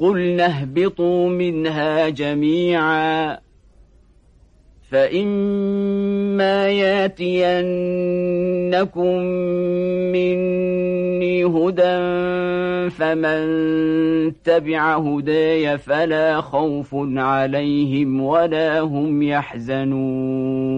قلنا اهبطوا منها جميعا فإما ياتينكم مني هدى فمن تبع هداي فلا خوف عليهم ولا هم يحزنون